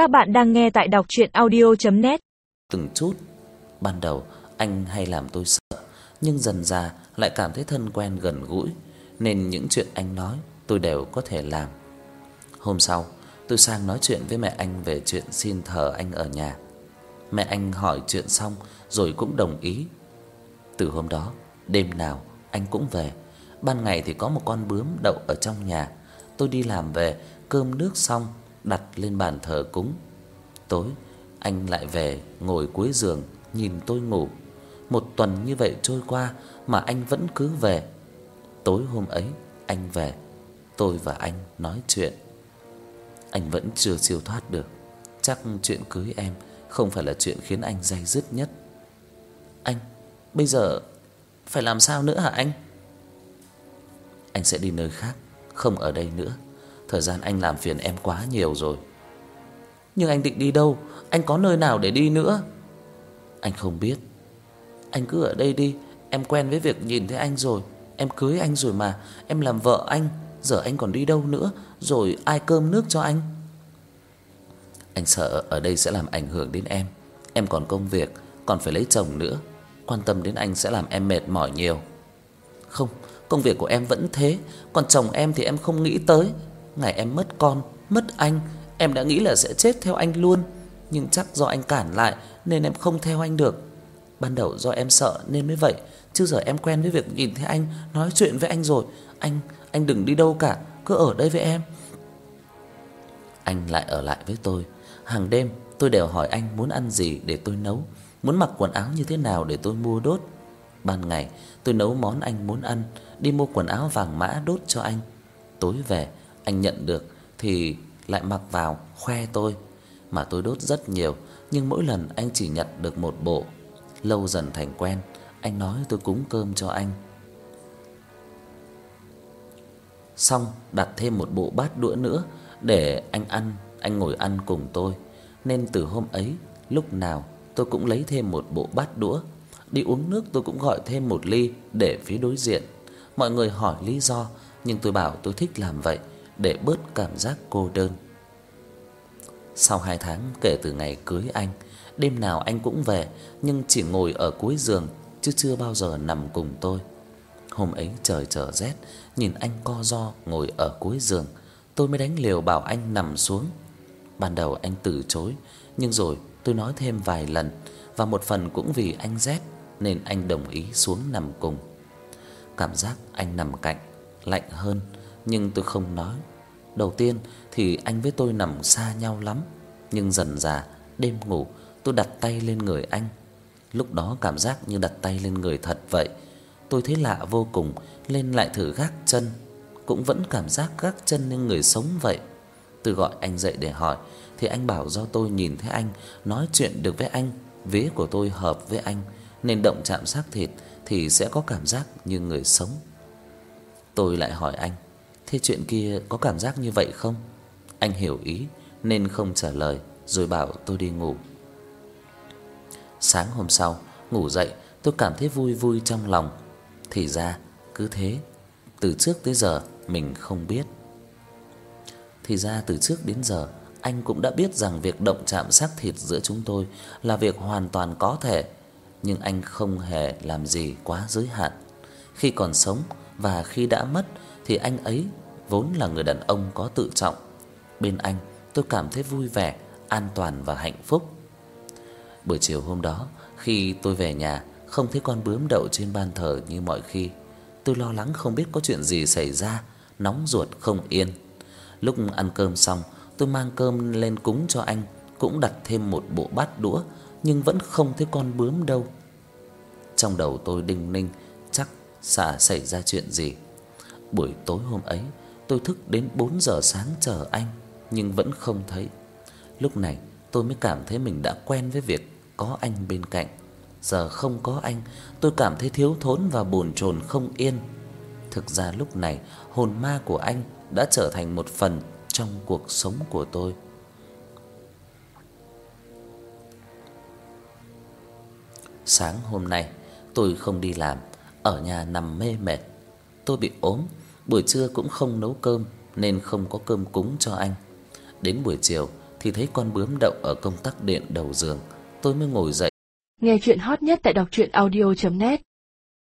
Các bạn đang nghe tại đọc audio net Từng chút, ban đầu anh hay làm tôi sợ, nhưng dần dà lại cảm thấy thân quen gần gũi, nên những chuyện anh nói tôi đều có thể làm. Hôm sau, tôi sang nói chuyện với mẹ anh về chuyện xin thờ anh ở nhà. Mẹ anh hỏi chuyện xong rồi cũng đồng ý. Từ hôm đó, đêm nào anh cũng về. Ban ngày thì có một con bướm đậu ở trong nhà. Tôi đi làm về, cơm nước xong đặt lên bàn thờ cúng. Tối anh lại về ngồi cuối giường nhìn tôi ngủ. Một tuần như vậy trôi qua mà anh vẫn cứ về. Tối hôm ấy anh về, tôi và anh nói chuyện. Anh vẫn chưa siêu thoát được. Chắc chuyện cưới em không phải là chuyện khiến anh day dứt nhất. Anh, bây giờ phải làm sao nữa hả anh? Anh sẽ đi nơi khác, không ở đây nữa. Thời gian anh làm phiền em quá nhiều rồi. Nhưng anh định đi đâu? Anh có nơi nào để đi nữa? Anh không biết. Anh cứ ở đây đi, em quen với việc nhìn thấy anh rồi, em cưới anh rồi mà, em làm vợ anh, giờ anh còn đi đâu nữa, rồi ai cơm nước cho anh? Anh sợ ở đây sẽ làm ảnh hưởng đến em. Em còn công việc, còn phải lấy chồng nữa, quan tâm đến anh sẽ làm em mệt mỏi nhiều. Không, công việc của em vẫn thế, còn chồng em thì em không nghĩ tới. Ngày em mất con, mất anh, em đã nghĩ là sẽ chết theo anh luôn, nhưng chắc do anh cản lại nên em không theo anh được. Ban đầu do em sợ nên mới vậy, chứ giờ em quen với việc nhìn thấy anh, nói chuyện với anh rồi. Anh anh đừng đi đâu cả, cứ ở đây với em. Anh lại ở lại với tôi. Hàng đêm tôi đều hỏi anh muốn ăn gì để tôi nấu, muốn mặc quần áo như thế nào để tôi mua đốt. Ban ngày tôi nấu món anh muốn ăn, đi mua quần áo vàng mã đốt cho anh. Tối về anh nhận được thì lại mặc vào khoe tôi, mà tôi đốt rất nhiều, nhưng mỗi lần anh chỉ nhặt được một bộ. Lâu dần thành quen, anh nói tôi cúng cơm cho anh. Xong đặt thêm một bộ bát đũa nữa để anh ăn, anh ngồi ăn cùng tôi. Nên từ hôm ấy, lúc nào tôi cũng lấy thêm một bộ bát đũa. Đi uống nước tôi cũng gọi thêm một ly để phía đối diện. Mọi người hỏi lý do, nhưng tôi bảo tôi thích làm vậy để bớt cảm giác cô đơn. Sau 2 tháng kể từ ngày cưới anh, đêm nào anh cũng về nhưng chỉ ngồi ở cuối giường chứ chưa bao giờ nằm cùng tôi. Hôm ấy trời trở rét, nhìn anh co ro ngồi ở cuối giường, tôi mới đánh liều bảo anh nằm xuống. Ban đầu anh từ chối, nhưng rồi tôi nói thêm vài lần và một phần cũng vì anh rét nên anh đồng ý xuống nằm cùng. Cảm giác anh nằm cạnh lạnh hơn, nhưng tôi không nói. Đầu tiên thì anh với tôi nằm xa nhau lắm, nhưng dần dà đêm ngủ tôi đặt tay lên người anh. Lúc đó cảm giác như đặt tay lên người thật vậy. Tôi thấy lạ vô cùng, lên lại thử gác chân, cũng vẫn cảm giác gác chân lên người sống vậy. Tôi gọi anh dậy để hỏi thì anh bảo do tôi nhìn thấy anh nói chuyện được với anh, vế của tôi hợp với anh nên động chạm xác thịt thì sẽ có cảm giác như người sống. Tôi lại hỏi anh, thế chuyện kia có cảm giác như vậy không? Anh hiểu ý nên không trả lời rồi bảo tôi đi ngủ. Sáng hôm sau, ngủ dậy, tôi cảm thấy vui vui trong lòng. Thì ra cứ thế, từ trước tới giờ mình không biết. Thì ra từ trước đến giờ anh cũng đã biết rằng việc động chạm xác thịt giữa chúng tôi là việc hoàn toàn có thể, nhưng anh không hề làm gì quá giới hạn. Khi còn sống và khi đã mất thì anh ấy vốn là người đàn ông có tự trọng. Bên anh, tôi cảm thấy vui vẻ, an toàn và hạnh phúc. Buổi chiều hôm đó, khi tôi về nhà, không thấy con bướm đậu trên ban thờ như mọi khi. Tôi lo lắng không biết có chuyện gì xảy ra, nóng ruột không yên. Lúc ăn cơm xong, tôi mang cơm lên cúng cho anh, cũng đặt thêm một bộ bát đũa, nhưng vẫn không thấy con bướm đâu. Trong đầu tôi đinh ninh, chắc sẽ xảy ra chuyện gì. Buổi tối hôm ấy, tôi thức đến 4 giờ sáng chờ anh nhưng vẫn không thấy. Lúc này, tôi mới cảm thấy mình đã quen với việc có anh bên cạnh. Giờ không có anh, tôi cảm thấy thiếu thốn và bồn chồn không yên. Thực ra lúc này, hồn ma của anh đã trở thành một phần trong cuộc sống của tôi. Sáng hôm nay, tôi không đi làm, ở nhà nằm mê mệt. Tôi bị ốm, buổi trưa cũng không nấu cơm nên không có cơm cúng cho anh. Đến buổi chiều, thì thấy con bướm đậu ở công tắc điện đầu giường, tôi mới ngồi dậy. Nghe truyện hot nhất tại doctruyenaudio.net